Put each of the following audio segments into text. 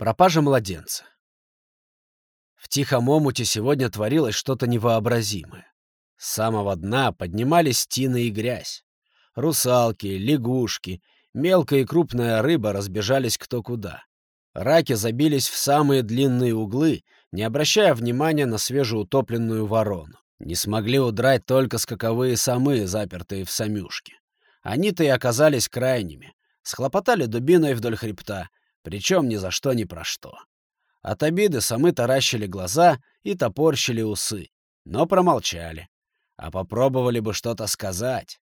Пропажа младенца. В тихом омуте сегодня творилось что-то невообразимое. С самого дна поднимались тины и грязь. Русалки, лягушки, мелкая и крупная рыба разбежались кто куда. Раки забились в самые длинные углы, не обращая внимания на свежеутопленную ворону. Не смогли удрать только скаковые самы, запертые в самюшке. Они-то и оказались крайними. Схлопотали дубиной вдоль хребта, причем ни за что ни про что. От обиды самы таращили глаза и топорщили усы, но промолчали. А попробовали бы что-то сказать.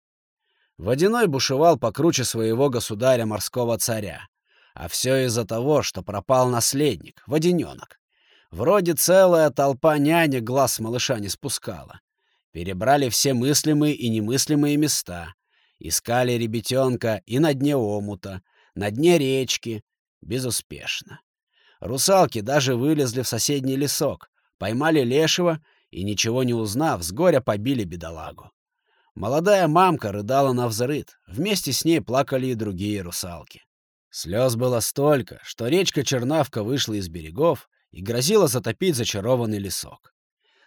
Водяной бушевал покруче своего государя морского царя. А все из-за того, что пропал наследник, водененок. Вроде целая толпа нянек глаз малыша не спускала. Перебрали все мыслимые и немыслимые места. Искали ребятенка и на дне омута, на дне речки, Безуспешно. Русалки даже вылезли в соседний лесок, поймали лешего и, ничего не узнав, с горя побили бедолагу. Молодая мамка рыдала на взрыд, вместе с ней плакали и другие русалки. Слез было столько, что речка Чернавка вышла из берегов и грозила затопить зачарованный лесок.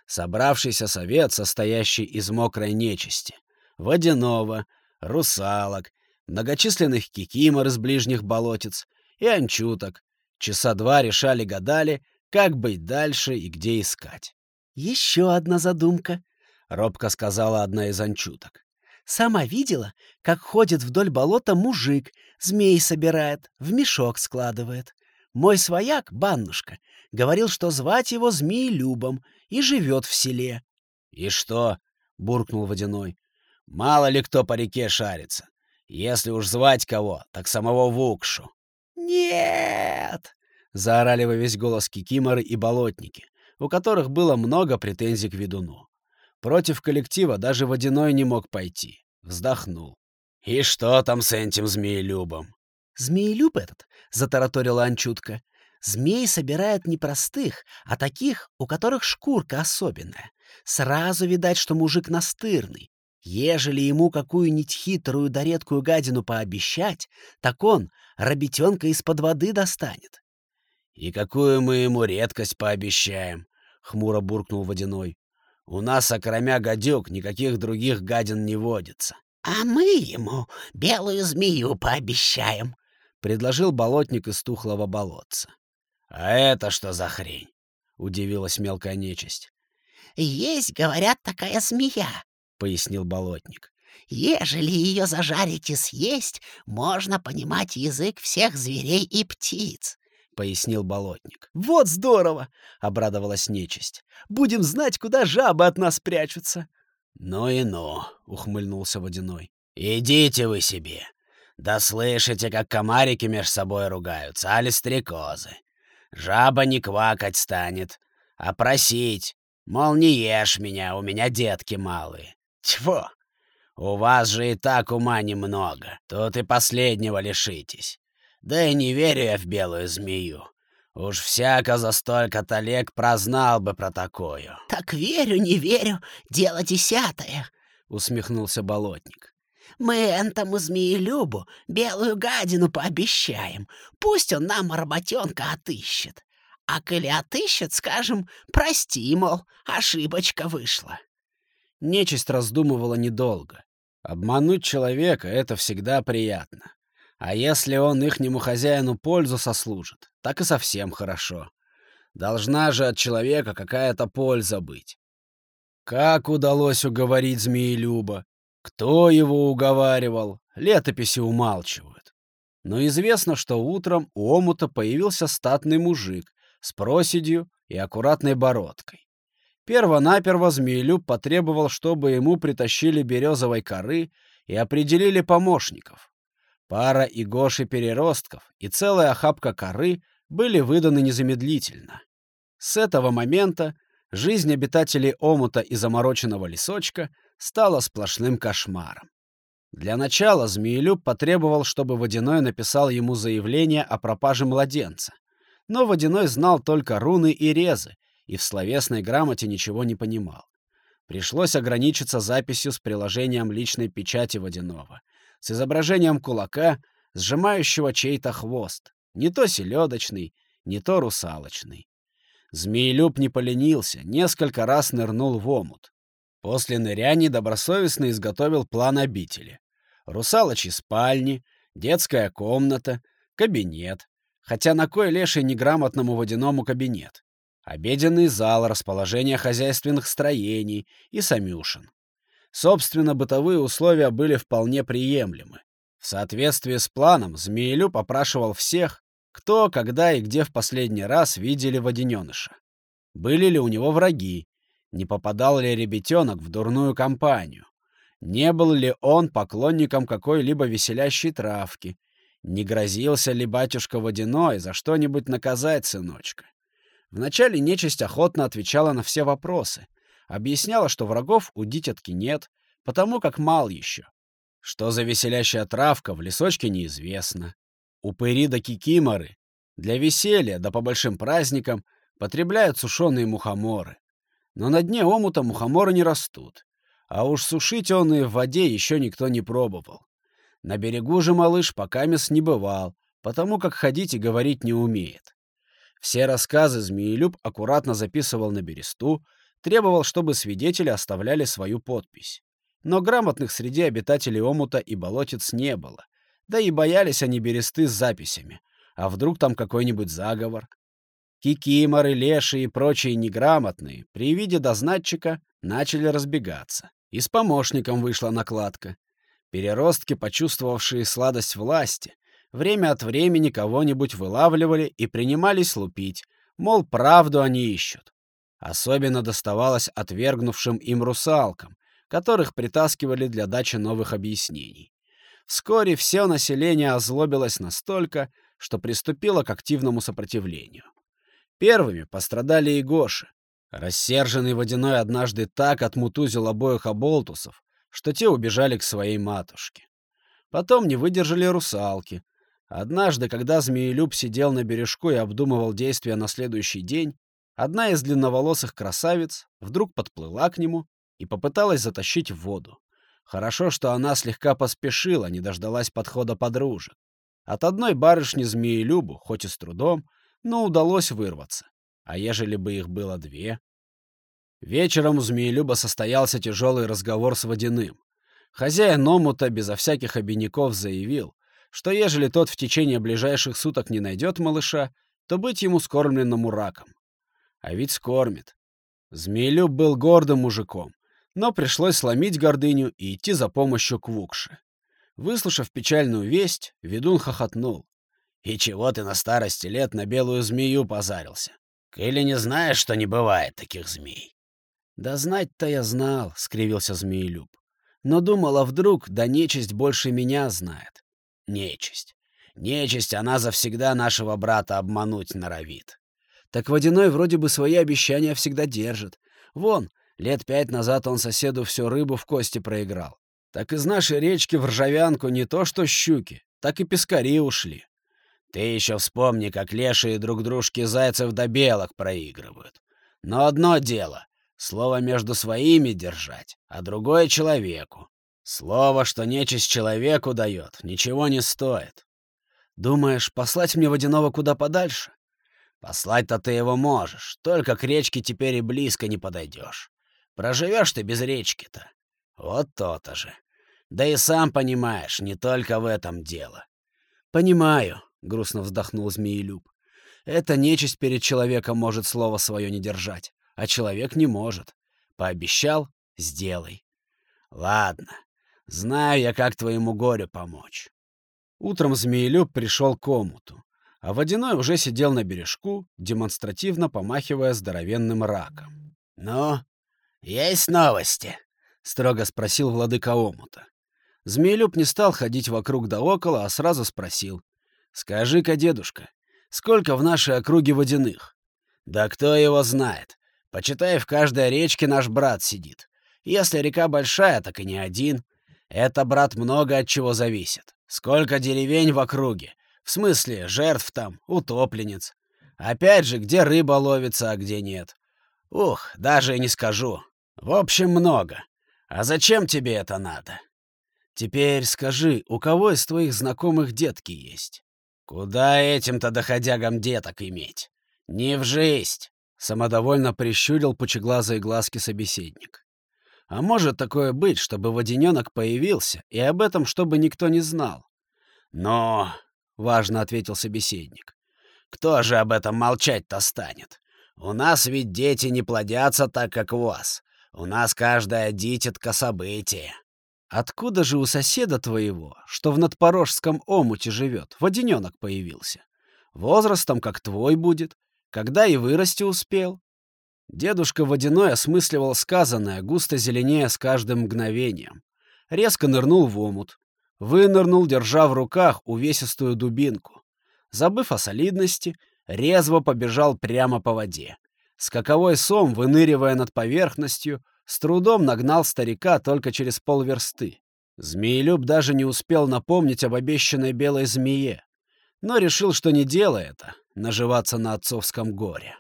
Собравшийся совет, состоящий из мокрой нечисти, водяного, русалок, многочисленных кикимор из ближних болотец и анчуток. Часа два решали-гадали, как быть дальше и где искать. «Еще одна задумка», — робко сказала одна из анчуток. «Сама видела, как ходит вдоль болота мужик, змей собирает, в мешок складывает. Мой свояк, Баннушка, говорил, что звать его Змеелюбом и живет в селе». «И что?» — буркнул Водяной. «Мало ли кто по реке шарится. Если уж звать кого, так самого Вукшу». «Нет!» — заорали во весь голос кикиморы и болотники, у которых было много претензий к ведуну. Против коллектива даже Водяной не мог пойти. Вздохнул. «И что там с этим змеелюбом?» «Змеелюб этот», — затараторила Анчутка, — «змей собирает не простых, а таких, у которых шкурка особенная. Сразу видать, что мужик настырный. Ежели ему какую-нибудь хитрую да редкую гадину пообещать, так он рабитенка из-под воды достанет. — И какую мы ему редкость пообещаем? — хмуро буркнул Водяной. — У нас, окромя гадюк, никаких других гадин не водится. — А мы ему белую змею пообещаем, — предложил болотник из тухлого болотца. — А это что за хрень? — удивилась мелкая нечисть. — Есть, говорят, такая змея, — пояснил болотник. «Ежели ее зажарить и съесть, можно понимать язык всех зверей и птиц», — пояснил болотник. «Вот здорово!» — обрадовалась нечисть. «Будем знать, куда жабы от нас прячутся». «Ну и ну!» — ухмыльнулся Водяной. «Идите вы себе! Да слышите, как комарики меж собой ругаются, али стрекозы. Жаба не квакать станет, а просить, мол, не ешь меня, у меня детки малые. Тьфу! У вас же и так ума немного. Тут и последнего лишитесь. Да и не верю я в белую змею. Уж всяко за столько-то лет прознал бы про такую. — Так верю, не верю, дело десятое, — усмехнулся болотник. — Мы этому змеелюбу белую гадину пообещаем. Пусть он нам работенка отыщет. А коли отыщет, скажем, прости, мол, ошибочка вышла. Нечисть раздумывала недолго. Обмануть человека — это всегда приятно. А если он ихнему хозяину пользу сослужит, так и совсем хорошо. Должна же от человека какая-то польза быть. Как удалось уговорить Змеелюба? Кто его уговаривал? Летописи умалчивают. Но известно, что утром у омута появился статный мужик с проседью и аккуратной бородкой. Первонаперво Змеелюб потребовал, чтобы ему притащили березовой коры и определили помощников. Пара игоши переростков и целая охапка коры были выданы незамедлительно. С этого момента жизнь обитателей омута и замороченного лесочка стала сплошным кошмаром. Для начала Змеелюб потребовал, чтобы Водяной написал ему заявление о пропаже младенца. Но Водяной знал только руны и резы, и в словесной грамоте ничего не понимал. Пришлось ограничиться записью с приложением личной печати водяного, с изображением кулака, сжимающего чей-то хвост, не то селедочный, не то русалочный. Змеелюб не поленился, несколько раз нырнул в омут. После ныряний добросовестно изготовил план обители. Русалочьи спальни, детская комната, кабинет. Хотя на кой леший неграмотному водяному кабинет? Обеденный зал, расположение хозяйственных строений и самюшин. Собственно, бытовые условия были вполне приемлемы. В соответствии с планом, Змеелюб опрашивал всех, кто, когда и где в последний раз видели водененыша. Были ли у него враги, не попадал ли ребятенок в дурную компанию, не был ли он поклонником какой-либо веселящей травки, не грозился ли батюшка Водяной за что-нибудь наказать сыночка. Вначале нечисть охотно отвечала на все вопросы, объясняла, что врагов у дитятки нет, потому как мал еще. Что за веселящая травка в лесочке неизвестно. Упыри да кикиморы для веселья да по большим праздникам потребляют сушеные мухоморы. Но на дне омута мухоморы не растут. А уж сушить он и в воде еще никто не пробовал. На берегу же малыш пока мест не бывал, потому как ходить и говорить не умеет. Все рассказы Змеелюб аккуратно записывал на бересту, требовал, чтобы свидетели оставляли свою подпись. Но грамотных среди обитателей омута и болотец не было. Да и боялись они бересты с записями. А вдруг там какой-нибудь заговор? Кикиморы, леши и прочие неграмотные при виде дознатчика начали разбегаться. И с помощником вышла накладка. Переростки, почувствовавшие сладость власти, время от времени кого-нибудь вылавливали и принимались лупить, мол, правду они ищут. Особенно доставалось отвергнувшим им русалкам, которых притаскивали для дачи новых объяснений. Вскоре все население озлобилось настолько, что приступило к активному сопротивлению. Первыми пострадали и Гоши. Рассерженный водяной однажды так отмутузил обоих оболтусов, что те убежали к своей матушке. Потом не выдержали русалки. Однажды, когда Змеелюб сидел на бережку и обдумывал действия на следующий день, одна из длинноволосых красавиц вдруг подплыла к нему и попыталась затащить в воду. Хорошо, что она слегка поспешила, не дождалась подхода подружек. От одной барышни Змеелюбу, хоть и с трудом, но удалось вырваться. А ежели бы их было две? Вечером у Змеелюба состоялся тяжелый разговор с Водяным. Хозяин омута безо всяких обиняков заявил, что ежели тот в течение ближайших суток не найдет малыша, то быть ему скормленному раком. А ведь скормит. Змеелюб был гордым мужиком, но пришлось сломить гордыню и идти за помощью к Вукше. Выслушав печальную весть, ведун хохотнул. «И чего ты на старости лет на белую змею позарился? Или не знаешь, что не бывает таких змей?» «Да знать-то я знал», — скривился Змеелюб. «Но думал, а вдруг, да нечисть больше меня знает». «Нечисть. Нечисть, она завсегда нашего брата обмануть норовит». «Так Водяной вроде бы свои обещания всегда держит. Вон, лет пять назад он соседу всю рыбу в кости проиграл. Так из нашей речки в Ржавянку не то что щуки, так и пескари ушли. Ты еще вспомни, как лешие друг дружке зайцев да белок проигрывают. Но одно дело — слово между своими держать, а другое — человеку. Слово, что нечисть человеку дает, ничего не стоит. Думаешь, послать мне водяного куда подальше? Послать-то ты его можешь, только к речке теперь и близко не подойдешь. Проживешь ты без речки-то. Вот то-то же. Да и сам понимаешь, не только в этом дело. Понимаю, — грустно вздохнул Змеелюб. «Эта нечисть перед человеком может слово свое не держать, а человек не может. Пообещал — сделай. Ладно, знаю я, как твоему горю помочь». Утром Змеелюб пришел к омуту, а Водяной уже сидел на бережку, демонстративно помахивая здоровенным раком. «Ну, есть новости?» — строго спросил владыка омута. Змеелюб не стал ходить вокруг да около, а сразу спросил. Скажи-ка, дедушка, сколько в нашей округе водяных? Да кто его знает. Почитай, в каждой речке наш брат сидит. Если река большая, так и не один. Это, брат, много от чего зависит. Сколько деревень в округе. В смысле, жертв там, утопленниц. Опять же, где рыба ловится, а где нет. Ух, даже и не скажу. В общем, много. А зачем тебе это надо? Теперь скажи, у кого из твоих знакомых детки есть? «Куда этим-то доходягам деток иметь? Не в жизнь!» — самодовольно прищурил пучеглазые глазки собеседник. «А может такое быть, чтобы водененок появился, и об этом чтобы никто не знал?» «Но...» — важно ответил собеседник. «Кто же об этом молчать-то станет? У нас ведь дети не плодятся так, как у вас. У нас каждая дитятка событие». Откуда же у соседа твоего, что в надпорожском омуте живет, водененок появился? Возрастом, как твой будет, когда и вырасти успел? Дедушка Водяной осмысливал сказанное, густо зеленее с каждым мгновением. Резко нырнул в омут. Вынырнул, держа в руках увесистую дубинку. Забыв о солидности, резво побежал прямо по воде. Скаковой сом, выныривая над поверхностью, с трудом нагнал старика только через полверсты. Змеелюб даже не успел напомнить об обещанной белой змее, но решил, что не дело это — наживаться на отцовском горе.